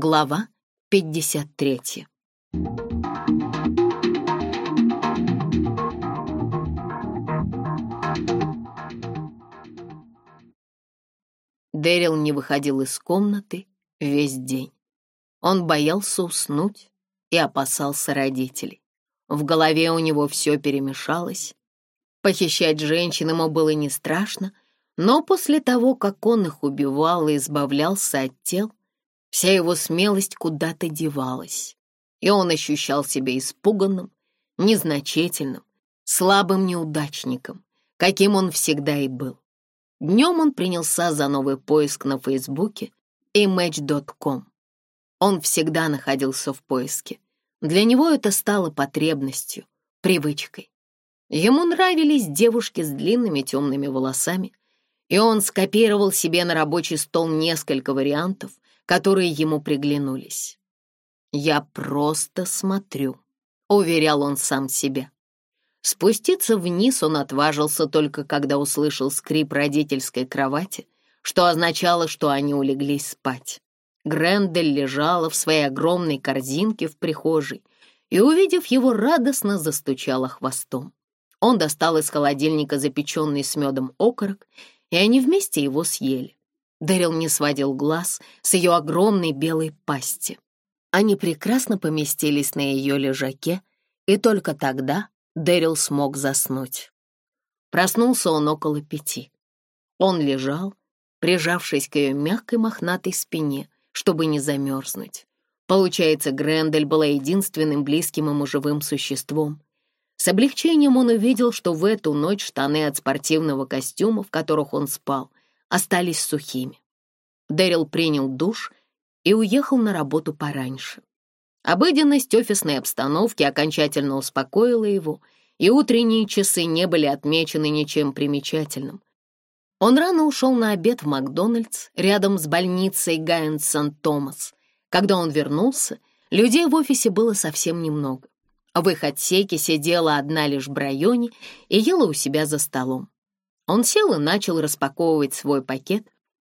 Глава 53. Дэрил не выходил из комнаты весь день. Он боялся уснуть и опасался родителей. В голове у него все перемешалось. Похищать женщин ему было не страшно, но после того, как он их убивал и избавлялся от тел, Вся его смелость куда-то девалась, и он ощущал себя испуганным, незначительным, слабым неудачником, каким он всегда и был. Днем он принялся за новый поиск на Фейсбуке и Match.com. Он всегда находился в поиске. Для него это стало потребностью, привычкой. Ему нравились девушки с длинными темными волосами, и он скопировал себе на рабочий стол несколько вариантов — которые ему приглянулись. «Я просто смотрю», — уверял он сам себе. Спуститься вниз он отважился только когда услышал скрип родительской кровати, что означало, что они улеглись спать. Грендель лежала в своей огромной корзинке в прихожей и, увидев его, радостно застучала хвостом. Он достал из холодильника запеченный с медом окорок, и они вместе его съели. Дэрил не сводил глаз с ее огромной белой пасти. Они прекрасно поместились на ее лежаке, и только тогда Дэрил смог заснуть. Проснулся он около пяти. Он лежал, прижавшись к ее мягкой мохнатой спине, чтобы не замерзнуть. Получается, Грендель была единственным близким ему живым существом. С облегчением он увидел, что в эту ночь штаны от спортивного костюма, в которых он спал, остались сухими. Дэрил принял душ и уехал на работу пораньше. Обыденность офисной обстановки окончательно успокоила его, и утренние часы не были отмечены ничем примечательным. Он рано ушел на обед в Макдональдс рядом с больницей Гайен-Сент-Томас. Когда он вернулся, людей в офисе было совсем немного. В их отсеке сидела одна лишь Брайони и ела у себя за столом. Он сел и начал распаковывать свой пакет.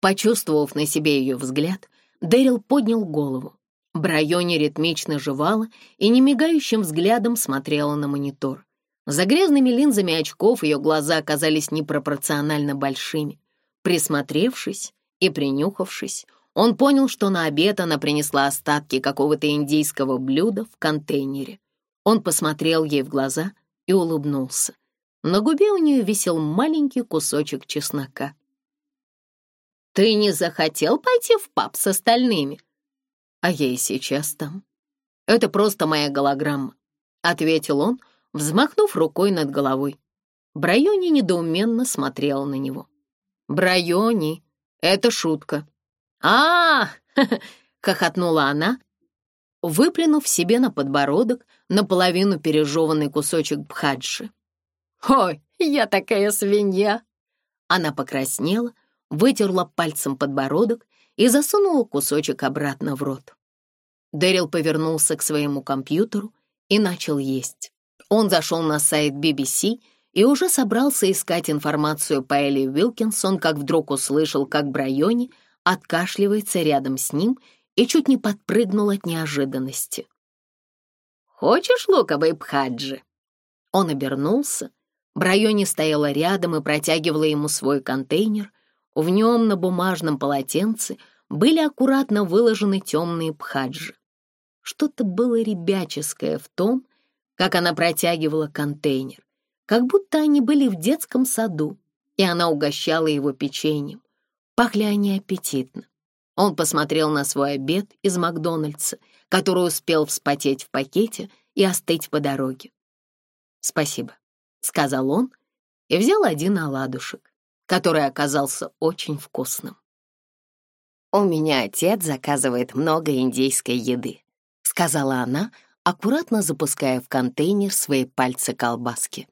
Почувствовав на себе ее взгляд, Дэрил поднял голову. Брайони ритмично жевала и немигающим взглядом смотрела на монитор. За грязными линзами очков ее глаза оказались непропорционально большими. Присмотревшись и принюхавшись, он понял, что на обед она принесла остатки какого-то индийского блюда в контейнере. Он посмотрел ей в глаза и улыбнулся. На губе у нее висел маленький кусочек чеснока. «Ты не захотел пойти в паб с остальными?» «А я и сейчас там. Это просто моя голограмма», — ответил он, взмахнув рукой над головой. Брайони недоуменно смотрел на него. «Брайони, это шутка». «А, -а, -а — хохотнула она, выплюнув себе на подбородок наполовину пережеванный кусочек бхаджи. Ой, я такая свинья!» Она покраснела, вытерла пальцем подбородок и засунула кусочек обратно в рот. Дэрил повернулся к своему компьютеру и начал есть. Он зашел на сайт BBC и уже собрался искать информацию по Элли Уилкинсон, как вдруг услышал, как Брайони откашливается рядом с ним и чуть не подпрыгнул от неожиданности. «Хочешь луковый пхаджи?» Он обернулся Брайоне стояла рядом и протягивала ему свой контейнер. В нем на бумажном полотенце были аккуратно выложены темные пхаджи. Что-то было ребяческое в том, как она протягивала контейнер, как будто они были в детском саду, и она угощала его печеньем. Пахли они аппетитно. Он посмотрел на свой обед из Макдональдса, который успел вспотеть в пакете и остыть по дороге. «Спасибо», — сказал он и взял один оладушек, который оказался очень вкусным. «У меня отец заказывает много индейской еды», — сказала она, аккуратно запуская в контейнер свои пальцы колбаски.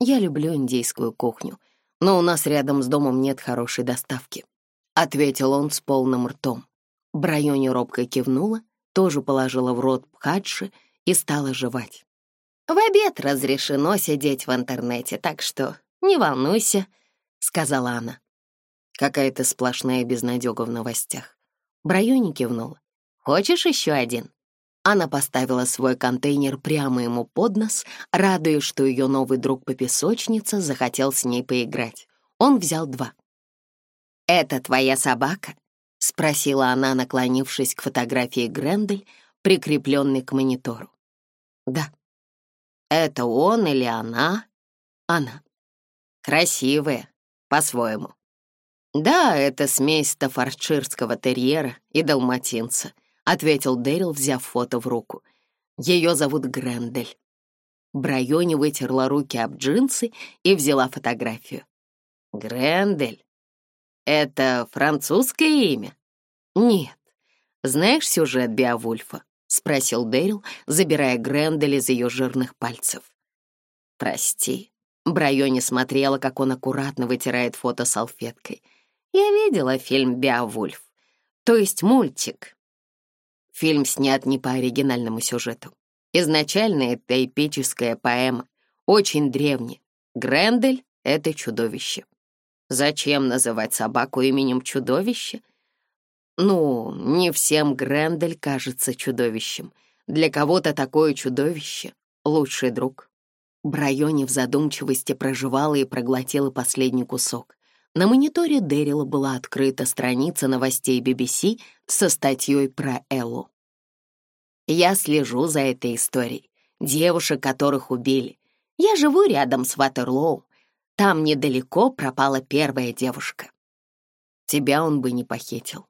«Я люблю индейскую кухню, но у нас рядом с домом нет хорошей доставки», — ответил он с полным ртом. Брайоне робко кивнула, тоже положила в рот пхаджи и стала жевать. «В обед разрешено сидеть в интернете, так что не волнуйся», — сказала она. Какая-то сплошная безнадёга в новостях. Браюни кивнула. «Хочешь ещё один?» Она поставила свой контейнер прямо ему под нос, радуясь, что её новый друг по песочнице захотел с ней поиграть. Он взял два. «Это твоя собака?» — спросила она, наклонившись к фотографии Грендель, прикреплённой к монитору. «Да», это он или она?» «Она. Красивая, по-своему». «Да, это смесь стафарчирского терьера и далматинца», — ответил Дэрил, взяв фото в руку. «Ее зовут Грендель». Брайони вытерла руки об джинсы и взяла фотографию. «Грендель? Это французское имя?» «Нет. Знаешь сюжет Биовульфа? спросил Дэрил, забирая Гренделя из ее жирных пальцев. «Прости». Брайо смотрела, как он аккуратно вытирает фото салфеткой. «Я видела фильм «Беовульф», то есть мультик». Фильм снят не по оригинальному сюжету. Изначально это эпическая поэма, очень древняя. Грендель — это чудовище. Зачем называть собаку именем чудовища? Ну, не всем Грендель кажется чудовищем. Для кого-то такое чудовище — лучший друг. Брайони в задумчивости проживала и проглотила последний кусок. На мониторе Дэрила была открыта страница новостей BBC со статьей про Эллу. «Я слежу за этой историей. Девушек, которых убили. Я живу рядом с Ватерлоу. Там недалеко пропала первая девушка. Тебя он бы не похитил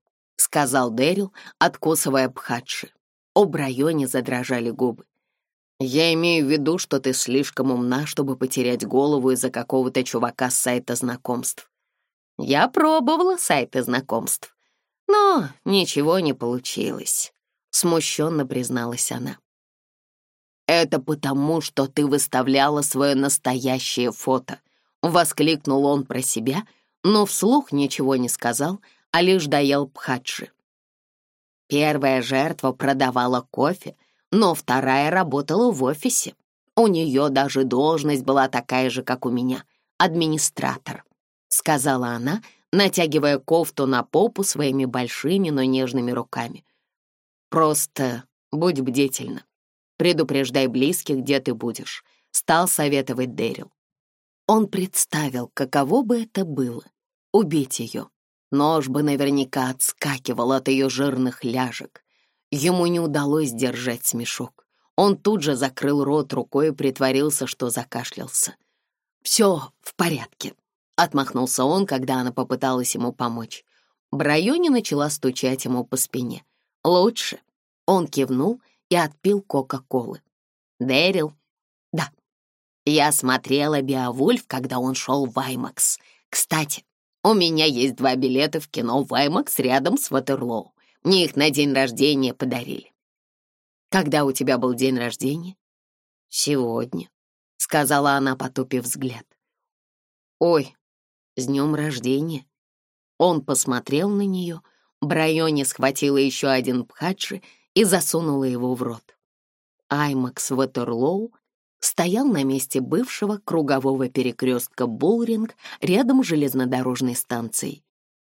сказал Дэрил, откосывая пхачи. Об районе задрожали губы. «Я имею в виду, что ты слишком умна, чтобы потерять голову из-за какого-то чувака с сайта знакомств». «Я пробовала сайты знакомств, но ничего не получилось», — смущенно призналась она. «Это потому, что ты выставляла свое настоящее фото», — воскликнул он про себя, но вслух ничего не сказал — але ж доел Пхаджи. Первая жертва продавала кофе, но вторая работала в офисе. У нее даже должность была такая же, как у меня — администратор, — сказала она, натягивая кофту на попу своими большими, но нежными руками. «Просто будь бдительна. Предупреждай близких, где ты будешь», — стал советовать Дэрил. Он представил, каково бы это было — убить ее Нож бы наверняка отскакивал от ее жирных ляжек. Ему не удалось сдержать смешок. Он тут же закрыл рот рукой и притворился, что закашлялся. «Все в порядке», — отмахнулся он, когда она попыталась ему помочь. Брайони начала стучать ему по спине. «Лучше». Он кивнул и отпил Кока-Колы. «Дэрил?» «Да». «Я смотрела Биовульф, когда он шел в Аймакс. Кстати, у меня есть два билета в кино в IMAX рядом с Ватерлоу. Мне их на день рождения подарили. Когда у тебя был день рождения? Сегодня, — сказала она, потупив взгляд. Ой, с днем рождения. Он посмотрел на нее, Брайоне схватила еще один пхаджи и засунула его в рот. Аймакс Ватерлоу стоял на месте бывшего кругового перекрестка Болринг рядом с железнодорожной станцией.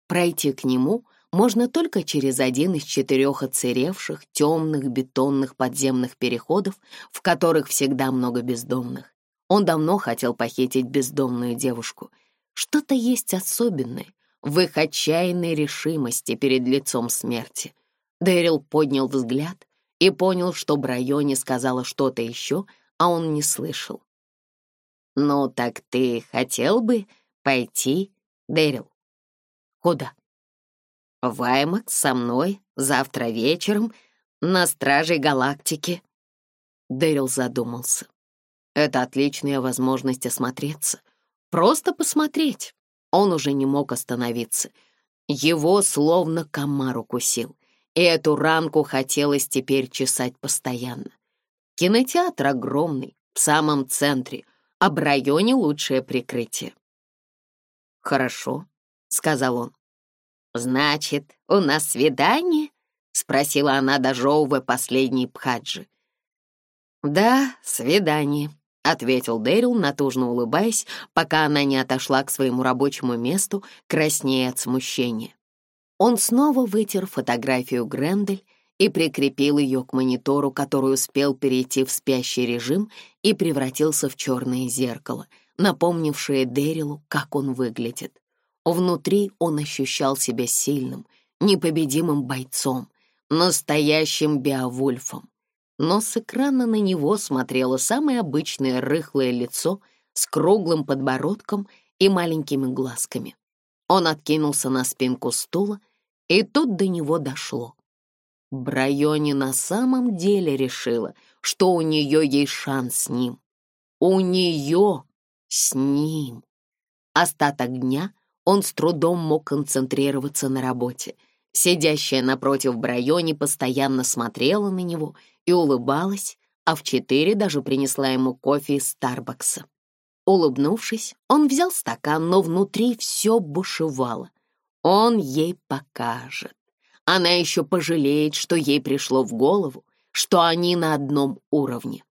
Пройти к нему можно только через один из четырех отсыревших темных бетонных подземных переходов, в которых всегда много бездомных. Он давно хотел похитить бездомную девушку. Что-то есть особенное в их отчаянной решимости перед лицом смерти. Дэрил поднял взгляд и понял, что Брайоне сказала что-то еще — а он не слышал. «Ну так ты хотел бы пойти, Дэрил?» «Куда?» «Ваймак со мной завтра вечером на Страже Галактики». Дэрил задумался. «Это отличная возможность осмотреться. Просто посмотреть». Он уже не мог остановиться. Его словно комар укусил, и эту ранку хотелось теперь чесать постоянно. Кинотеатр огромный, в самом центре, об районе лучшее прикрытие. «Хорошо», — сказал он. «Значит, у нас свидание?» — спросила она, дожевывая последний пхаджи. «Да, свидание», — ответил Дэрил, натужно улыбаясь, пока она не отошла к своему рабочему месту, краснея от смущения. Он снова вытер фотографию Грендель и прикрепил ее к монитору, который успел перейти в спящий режим и превратился в черное зеркало, напомнившее Дэрилу, как он выглядит. Внутри он ощущал себя сильным, непобедимым бойцом, настоящим Беовульфом. Но с экрана на него смотрело самое обычное рыхлое лицо с круглым подбородком и маленькими глазками. Он откинулся на спинку стула, и тут до него дошло — Брайони на самом деле решила, что у нее есть шанс с ним. У нее с ним. Остаток дня он с трудом мог концентрироваться на работе. Сидящая напротив Брайони постоянно смотрела на него и улыбалась, а в четыре даже принесла ему кофе из Старбакса. Улыбнувшись, он взял стакан, но внутри все бушевало. Он ей покажет. Она еще пожалеет, что ей пришло в голову, что они на одном уровне.